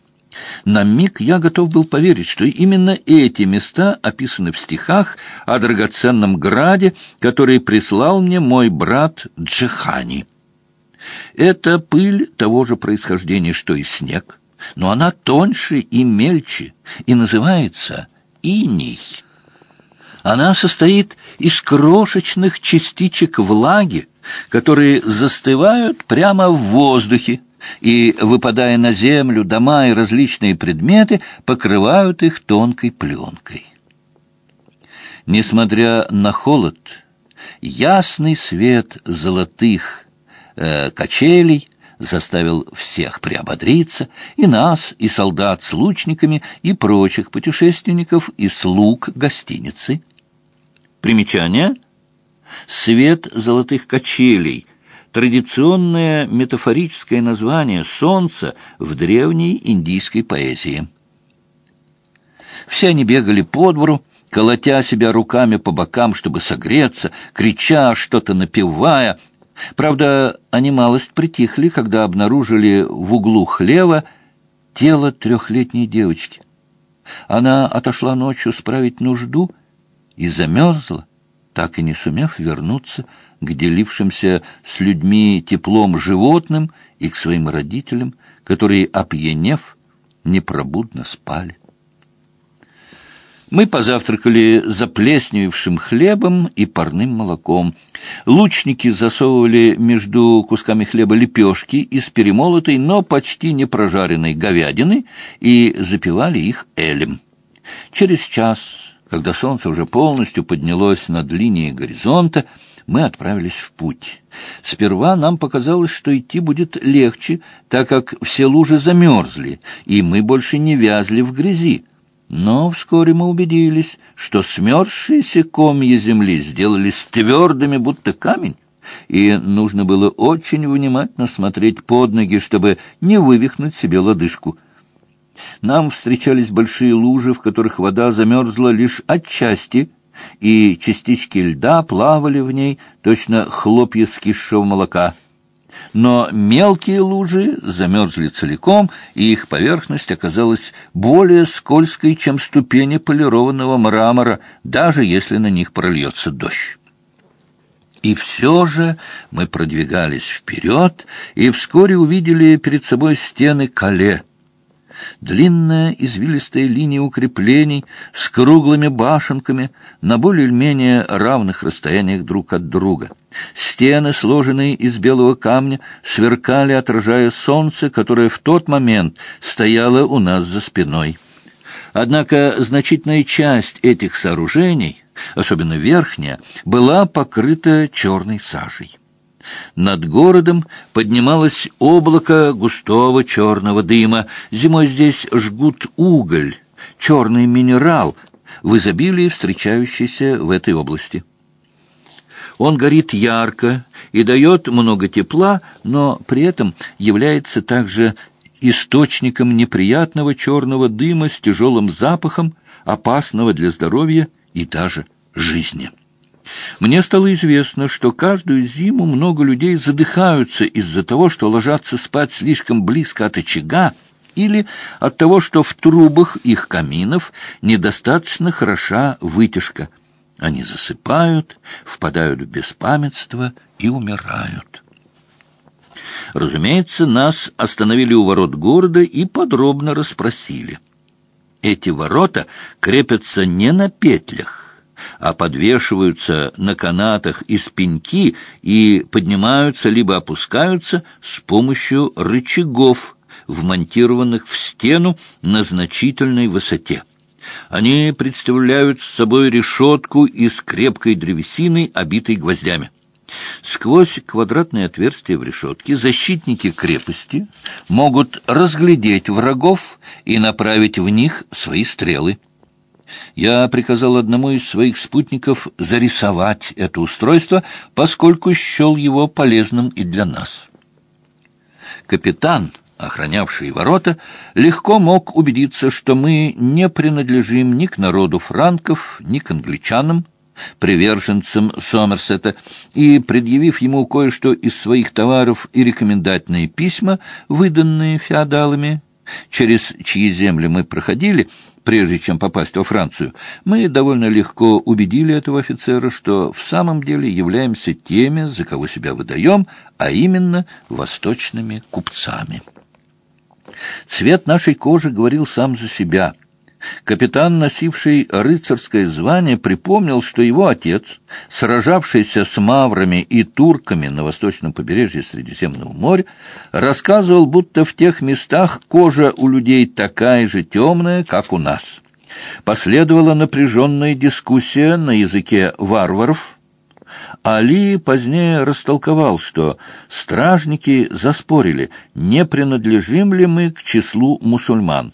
На миг я готов был поверить, что именно эти места описаны в стихах о драгоценном граде, который прислал мне мой брат Джихани. Это пыль того же происхождения, что и снег, но она тоньше и мельче и называется иней. Она состоит из крошечных частичек влаги, которые застывают прямо в воздухе, и, выпадая на землю, дома и различные предметы покрывают их тонкой пленкой. Несмотря на холод, ясный свет золотых э, качелей заставил всех приободриться, и нас, и солдат с лучниками, и прочих путешественников, и слуг гостиницы. Примечание. Свет золотых качелей — традиционное метафорическое название солнца в древней индийской поэзии. Все они бегали по двору, колотя себя руками по бокам, чтобы согреться, крича, что-то напевая. Правда, они малость притихли, когда обнаружили в углу хлева тело трехлетней девочки. Она отошла ночью справить нужду и замерзла, так и не сумев вернуться к делившимся с людьми теплом животным и к своим родителям, которые, опьянев, непробудно спали. Мы позавтракали заплесневевшим хлебом и парным молоком. Лучники засовывали между кусками хлеба лепешки из перемолотой, но почти не прожаренной говядины и запивали их элем. Через час, когда солнце уже полностью поднялось над линией горизонта, мы отправились в путь. Сперва нам показалось, что идти будет легче, так как все лужи замерзли, и мы больше не вязли в грязи. Но вскоре мы убедились, что смерзшиеся комья земли сделались твердыми, будто камень, и нужно было очень внимательно смотреть под ноги, чтобы не вывихнуть себе лодыжку. Нам встречались большие лужи, в которых вода замерзла лишь отчасти, и частички льда плавали в ней, точно хлопья скисшего молока — но мелкие лужи замерзли целиком, и их поверхность оказалась более скользкой, чем ступени полированного мрамора, даже если на них прольется дождь. И все же мы продвигались вперед и вскоре увидели перед собой стены Кале — Длинная извилистая линия укреплений с круглыми башенками на более-менее равных расстояниях друг от друга. Стены, сложенные из белого камня, сверкали, отражая солнце, которое в тот момент стояло у нас за спиной. Однако значительная часть этих сооружений, особенно верхняя, была покрыта черной сажей. Над городом поднималось облако густого черного дыма. Зимой здесь жгут уголь, черный минерал, в изобилии встречающийся в этой области. Он горит ярко и дает много тепла, но при этом является также источником неприятного черного дыма с тяжелым запахом, опасного для здоровья и даже жизни. Мне стало известно, что каждую зиму много людей задыхаются из-за того, что ложатся спать слишком близко от очага, или от того, что в трубах их каминов недостаточно хороша вытяжка. Они засыпают, впадают в беспамятство и умирают. Разумеется, нас остановили у ворот города и подробно расспросили. Эти ворота крепятся не на петлях, а подвешиваются на канатах из пеньки и поднимаются либо опускаются с помощью рычагов, вмонтированных в стену на значительной высоте. Они представляют собой решетку из крепкой древесины, обитой гвоздями. Сквозь квадратные отверстия в решетке защитники крепости могут разглядеть врагов и направить в них свои стрелы. Я приказал одному из своих спутников зарисовать это устройство, поскольку счел его полезным и для нас. Капитан, охранявший ворота, легко мог убедиться, что мы не принадлежим ни к народу франков, ни к англичанам, приверженцам Сомерсета, и, предъявив ему кое-что из своих товаров и рекомендательные письма, выданные феодалами, через чьи земли мы проходили, прежде чем попасть во Францию, мы довольно легко убедили этого офицера, что в самом деле являемся теми, за кого себя выдаем, а именно восточными купцами. Цвет нашей кожи говорил сам за себя. Капитан, носивший рыцарское звание, припомнил, что его отец, сражавшийся с маврами и турками на восточном побережье Средиземного моря, рассказывал, будто в тех местах кожа у людей такая же темная, как у нас. Последовала напряженная дискуссия на языке варваров. Али позднее растолковал, что стражники заспорили, не принадлежим ли мы к числу мусульман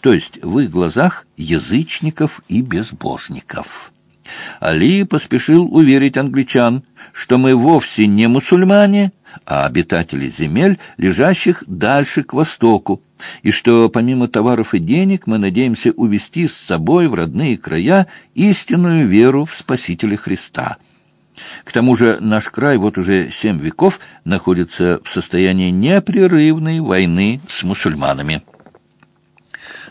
то есть в их глазах язычников и безбожников. Али поспешил уверить англичан, что мы вовсе не мусульмане, а обитатели земель, лежащих дальше к востоку, и что помимо товаров и денег мы надеемся увести с собой в родные края истинную веру в Спасителя Христа. К тому же наш край вот уже семь веков находится в состоянии непрерывной войны с мусульманами.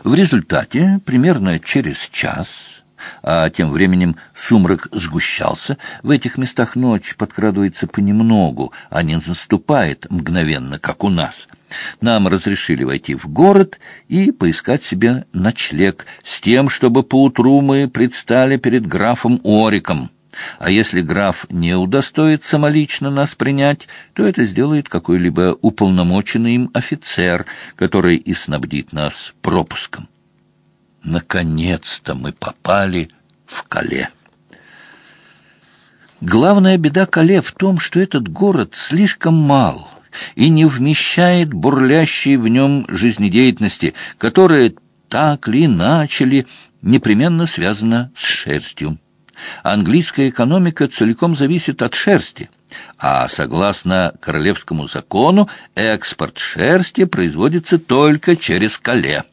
В результате, примерно через час, а тем временем сумрак сгущался, в этих местах ночь подкрадывается понемногу, а не наступает мгновенно, как у нас. Нам разрешили войти в город и поискать себе ночлег, с тем, чтобы поутру мы предстали перед графом Ориком. А если граф не удостоит самолично нас принять, то это сделает какой-либо уполномоченный им офицер, который и снабдит нас пропуском. Наконец-то мы попали в Кале. Главная беда Кале в том, что этот город слишком мал и не вмещает бурлящей в нем жизнедеятельности, которая так или иначе непременно связана с шерстью. Английская экономика целиком зависит от шерсти, а согласно королевскому закону экспорт шерсти производится только через Кале.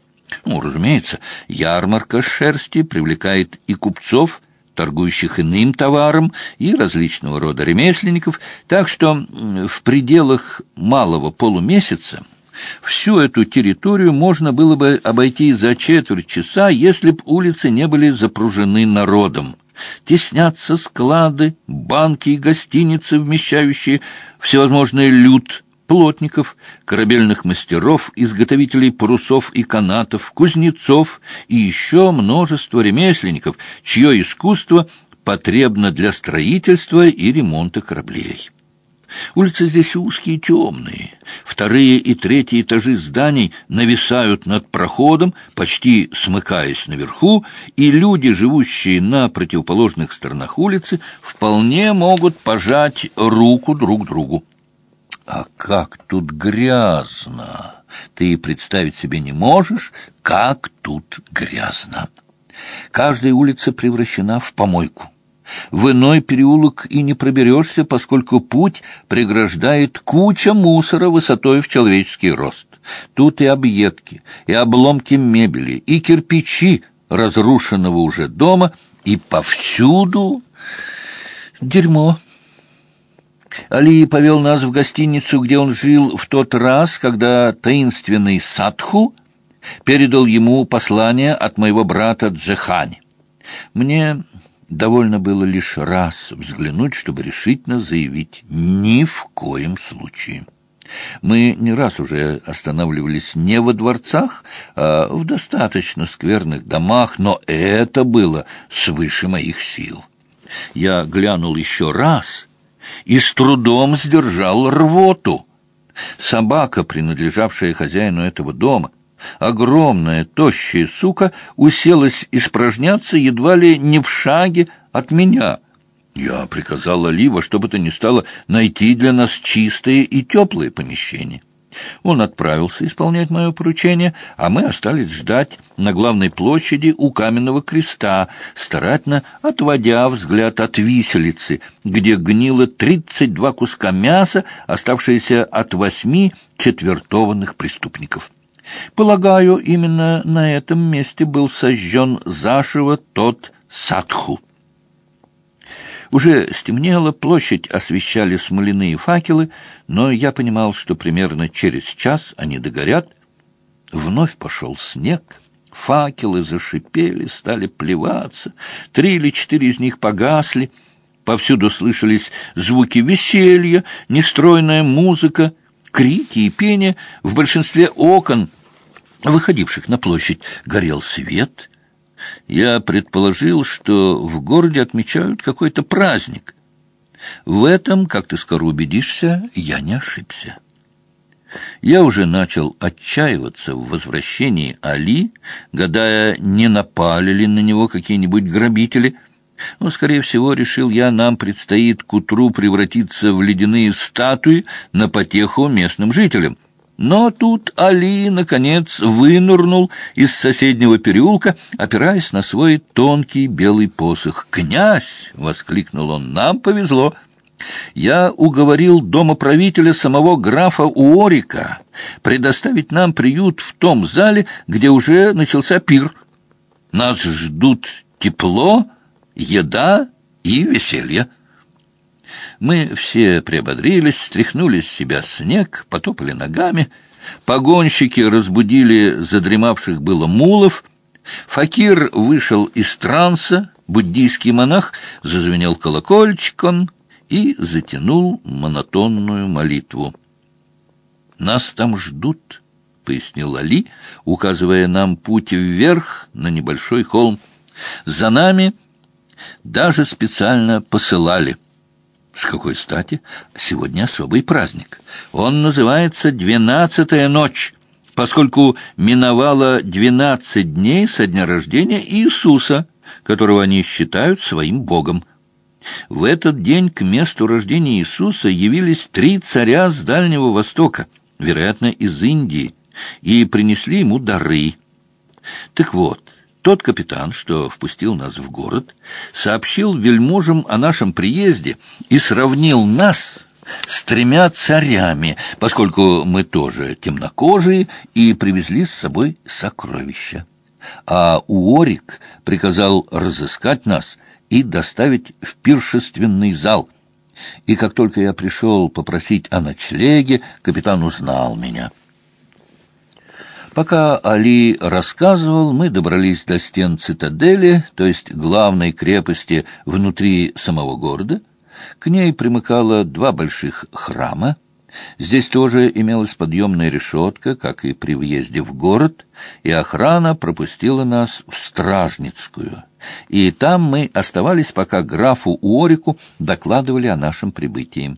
Ну, разумеется, ярмарка шерсти привлекает и купцов, торгующих иным товаром, и различного рода ремесленников, так что в пределах малого полумесяца Всю эту территорию можно было бы обойти за четверть часа, если б улицы не были запружены народом теснятся склады, банки и гостиницы, вмещающие всевозможный люд плотников, корабельных мастеров, изготовителей парусов и канатов, кузнецов и еще множество ремесленников, чье искусство потребно для строительства и ремонта кораблей. Улицы здесь узкие и темные. Вторые и третьи этажи зданий нависают над проходом, почти смыкаясь наверху, и люди, живущие на противоположных сторонах улицы, вполне могут пожать руку друг другу. А как тут грязно! Ты представить себе не можешь, как тут грязно. Каждая улица превращена в помойку. В иной переулок и не проберешься, поскольку путь преграждает куча мусора высотой в человеческий рост. Тут и объедки, и обломки мебели, и кирпичи разрушенного уже дома, и повсюду дерьмо. Али повел нас в гостиницу, где он жил в тот раз, когда таинственный Садху передал ему послание от моего брата Джехани. Мне Довольно было лишь раз взглянуть, чтобы решительно заявить «ни в коем случае». Мы не раз уже останавливались не во дворцах, а в достаточно скверных домах, но это было свыше моих сил. Я глянул еще раз и с трудом сдержал рвоту. Собака, принадлежавшая хозяину этого дома, Огромная, тощая сука уселась испражняться едва ли не в шаге от меня. Я приказал Олива, чтобы то ни стало, найти для нас чистое и теплое помещение. Он отправился исполнять мое поручение, а мы остались ждать на главной площади у каменного креста, старательно отводя взгляд от виселицы, где гнило тридцать два куска мяса, оставшиеся от восьми четвертованных преступников. Полагаю, именно на этом месте был сожжен зашиво тот садху. Уже стемнело, площадь освещали смоляные факелы, но я понимал, что примерно через час они догорят. Вновь пошел снег, факелы зашипели, стали плеваться, три или четыре из них погасли, повсюду слышались звуки веселья, нестройная музыка — крики и пение, в большинстве окон выходивших на площадь, горел свет. Я предположил, что в городе отмечают какой-то праздник. В этом, как ты скоро убедишься, я не ошибся. Я уже начал отчаиваться в возвращении Али, гадая, не напали ли на него какие-нибудь грабители. Но, скорее всего, решил я, нам предстоит к утру превратиться в ледяные статуи на потеху местным жителям. Но тут Али, наконец, вынырнул из соседнего переулка, опираясь на свой тонкий белый посох. «Князь!» — воскликнул он. «Нам повезло!» Я уговорил домоправителя самого графа Уорика предоставить нам приют в том зале, где уже начался пир. Нас ждут тепло, еда и веселье. Мы все приободрились, стряхнули с себя снег, потопали ногами. Погонщики разбудили задремавших было мулов. Факир вышел из транса, буддийский монах зазвенел колокольчиком и затянул монотонную молитву. «Нас там ждут», — пояснил Али, указывая нам путь вверх на небольшой холм. «За нами даже специально посылали». С какой стати? Сегодня особый праздник. Он называется «Двенадцатая ночь», поскольку миновало двенадцать дней со дня рождения Иисуса, которого они считают своим Богом. В этот день к месту рождения Иисуса явились три царя с Дальнего Востока, вероятно, из Индии, и принесли ему дары. Так вот, тот капитан, что впустил нас в город, сообщил вельможам о нашем приезде и сравнил нас с тремя царями, поскольку мы тоже темнокожие и привезли с собой сокровища. А Уорик приказал разыскать нас и доставить в пиршественный зал. И как только я пришел попросить о ночлеге, капитан узнал меня». Пока Али рассказывал, мы добрались до стен цитадели, то есть главной крепости внутри самого города. К ней примыкало два больших храма. Здесь тоже имелась подъемная решетка, как и при въезде в город, и охрана пропустила нас в Стражницкую. И там мы оставались, пока графу Уорику докладывали о нашем прибытии.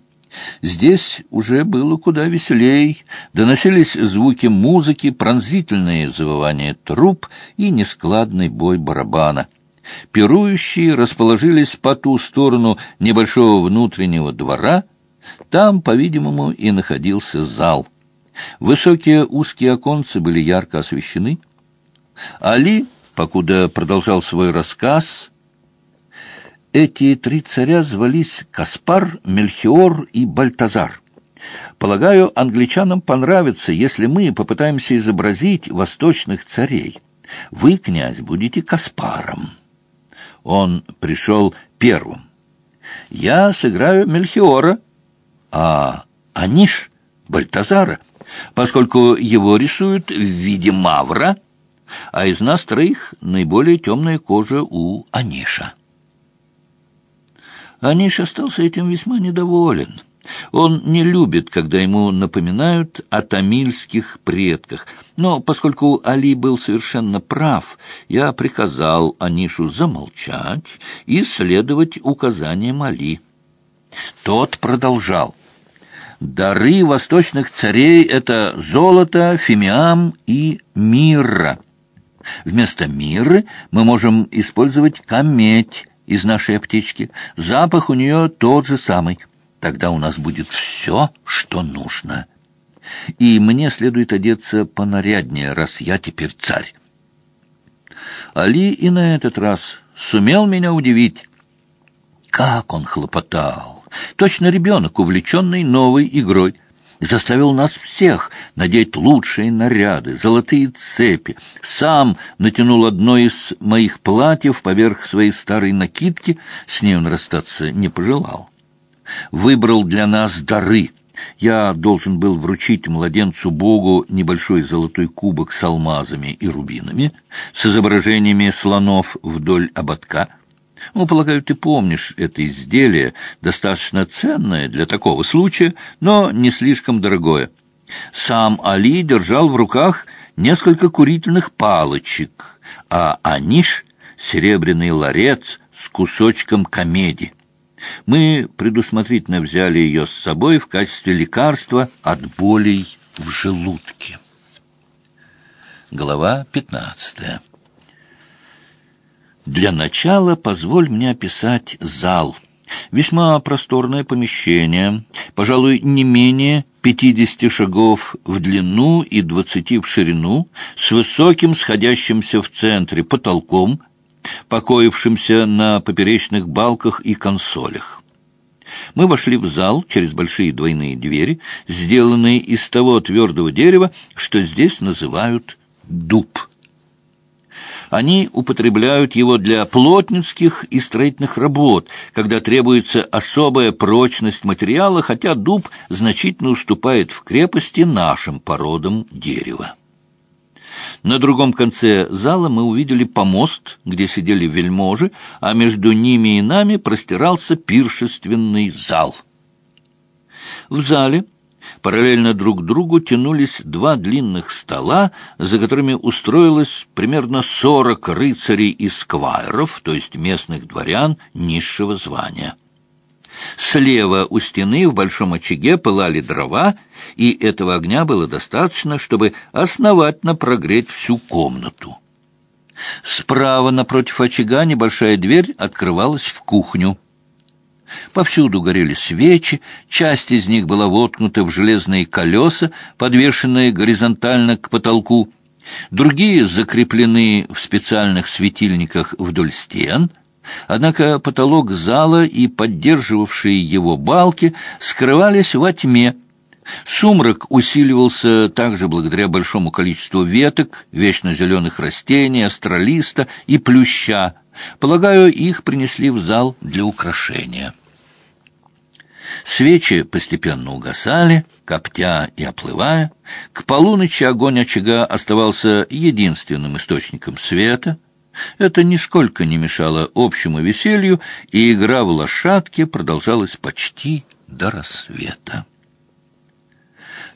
Здесь уже было куда веселей. Доносились звуки музыки, пронзительные завывания труб и нескладный бой барабана. Пирующие расположились по ту сторону небольшого внутреннего двора. Там, по-видимому, и находился зал. Высокие узкие оконцы были ярко освещены. Али, покуда продолжал свой рассказ, эти три царя звались Каспар, Мельхиор и Бальтазар. Полагаю, англичанам понравится, если мы попытаемся изобразить восточных царей. Вы, князь, будете Каспаром. Он пришел первым. Я сыграю Мельхиора, а Аниш — Бальтазара, поскольку его рисуют в виде мавра, а из нас троих наиболее темная кожа у Аниша. Аниш остался этим весьма недоволен. Он не любит, когда ему напоминают о тамильских предках. Но поскольку Али был совершенно прав, я приказал Анишу замолчать и следовать указаниям Али. Тот продолжал. «Дары восточных царей — это золото, фимиам и мирра. Вместо мирры мы можем использовать камедь, из нашей аптечки. Запах у нее тот же самый. Тогда у нас будет все, что нужно. И мне следует одеться понаряднее, раз я теперь царь. Али и на этот раз сумел меня удивить. Как он хлопотал! Точно ребенок, увлеченный новой игрой заставил нас всех надеть лучшие наряды, золотые цепи. Сам натянул одно из моих платьев поверх своей старой накидки, с ней он расстаться не пожелал. Выбрал для нас дары. Я должен был вручить младенцу Богу небольшой золотой кубок с алмазами и рубинами, с изображениями слонов вдоль ободка — ну, полагаю, ты помнишь это изделие, достаточно ценное для такого случая, но не слишком дорогое. Сам Али держал в руках несколько курительных палочек, а Аниш — серебряный ларец с кусочком комеди. Мы предусмотрительно взяли ее с собой в качестве лекарства от болей в желудке. Глава пятнадцатая. Для начала позволь мне описать зал. Весьма просторное помещение, пожалуй, не менее пятидесяти шагов в длину и двадцати в ширину, с высоким сходящимся в центре потолком, покоившимся на поперечных балках и консолях. Мы вошли в зал через большие двойные двери, сделанные из того твердого дерева, что здесь называют дуб. Они употребляют его для плотницких и строительных работ, когда требуется особая прочность материала, хотя дуб значительно уступает в крепости нашим породам дерева. На другом конце зала мы увидели помост, где сидели вельможи, а между ними и нами простирался пиршественный зал. В зале Параллельно друг другу тянулись два длинных стола, за которыми устроилось примерно сорок рыцарей и сквайров, то есть местных дворян низшего звания. Слева у стены в большом очаге пылали дрова, и этого огня было достаточно, чтобы основательно прогреть всю комнату. Справа напротив очага небольшая дверь открывалась в кухню. Повсюду горели свечи, часть из них была воткнута в железные колеса, подвешенные горизонтально к потолку, другие закреплены в специальных светильниках вдоль стен — Однако потолок зала и поддерживавшие его балки скрывались во тьме. Сумрак усиливался также благодаря большому количеству веток, вечно зеленых растений, астролиста и плюща. Полагаю, их принесли в зал для украшения. Свечи постепенно угасали, коптя и оплывая. К полуночи огонь очага оставался единственным источником света. Это нисколько не мешало общему веселью, и игра в лошадки продолжалась почти до рассвета.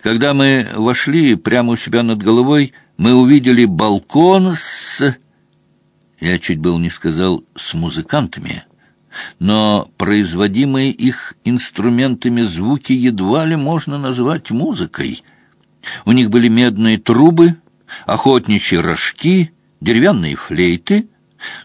Когда мы вошли прямо у себя над головой, мы увидели балкон с... Я чуть был не сказал «с музыкантами» но производимые их инструментами звуки едва ли можно назвать музыкой. У них были медные трубы, охотничьи рожки, деревянные флейты,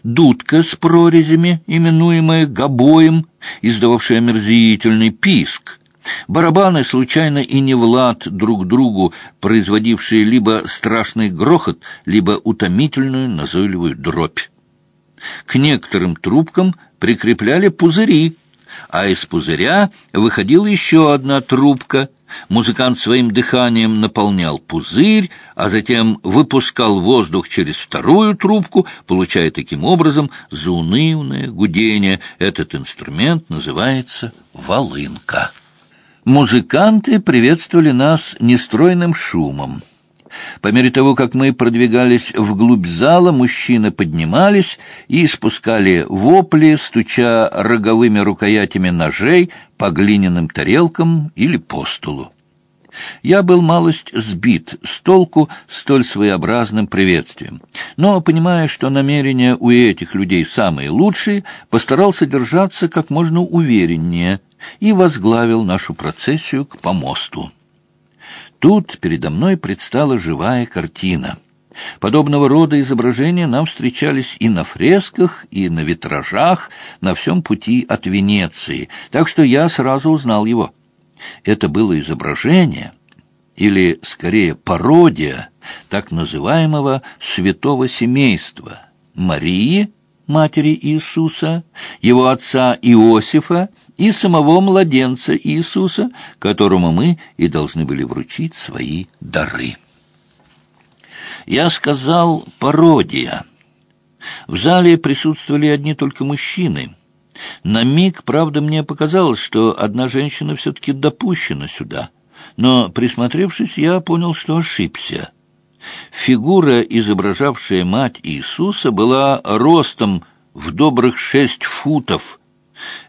дудка с прорезями, именуемая гобоем, издававшая омерзительный писк, барабаны, случайно и не в лад друг другу, производившие либо страшный грохот, либо утомительную назойливую дробь. К некоторым трубкам прикрепляли пузыри, а из пузыря выходила еще одна трубка. Музыкант своим дыханием наполнял пузырь, а затем выпускал воздух через вторую трубку, получая таким образом заунывное гудение. Этот инструмент называется волынка. Музыканты приветствовали нас нестройным шумом. По мере того, как мы продвигались вглубь зала, мужчины поднимались и спускали вопли, стуча роговыми рукоятями ножей по глиняным тарелкам или по столу. Я был малость сбит с толку столь своеобразным приветствием, но, понимая, что намерения у этих людей самые лучшие, постарался держаться как можно увереннее и возглавил нашу процессию к помосту. Тут передо мной предстала живая картина. Подобного рода изображения нам встречались и на фресках, и на витражах на всем пути от Венеции, так что я сразу узнал его. Это было изображение, или, скорее, пародия так называемого святого семейства Марии, матери Иисуса, его отца Иосифа и самого младенца Иисуса, которому мы и должны были вручить свои дары. Я сказал «пародия». В зале присутствовали одни только мужчины. На миг, правда, мне показалось, что одна женщина все-таки допущена сюда. Но, присмотревшись, я понял, что ошибся. Фигура, изображавшая мать Иисуса, была ростом в добрых шесть футов,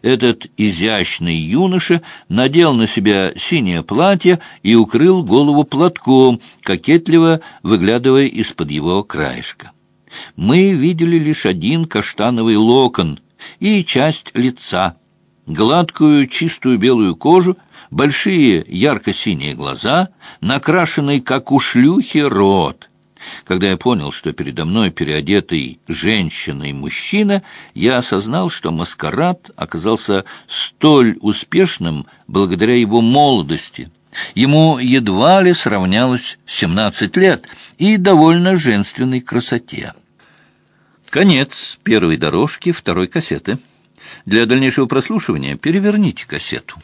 Этот изящный юноша надел на себя синее платье и укрыл голову платком, кокетливо выглядывая из-под его краешка. Мы видели лишь один каштановый локон и часть лица, гладкую чистую белую кожу, большие ярко-синие глаза, накрашенный, как у шлюхи, рот. Когда я понял, что передо мной переодетый женщиной мужчина, я осознал, что маскарад оказался столь успешным благодаря его молодости. Ему едва ли сравнялось семнадцать лет и довольно женственной красоте. Конец первой дорожки второй кассеты. Для дальнейшего прослушивания переверните кассету.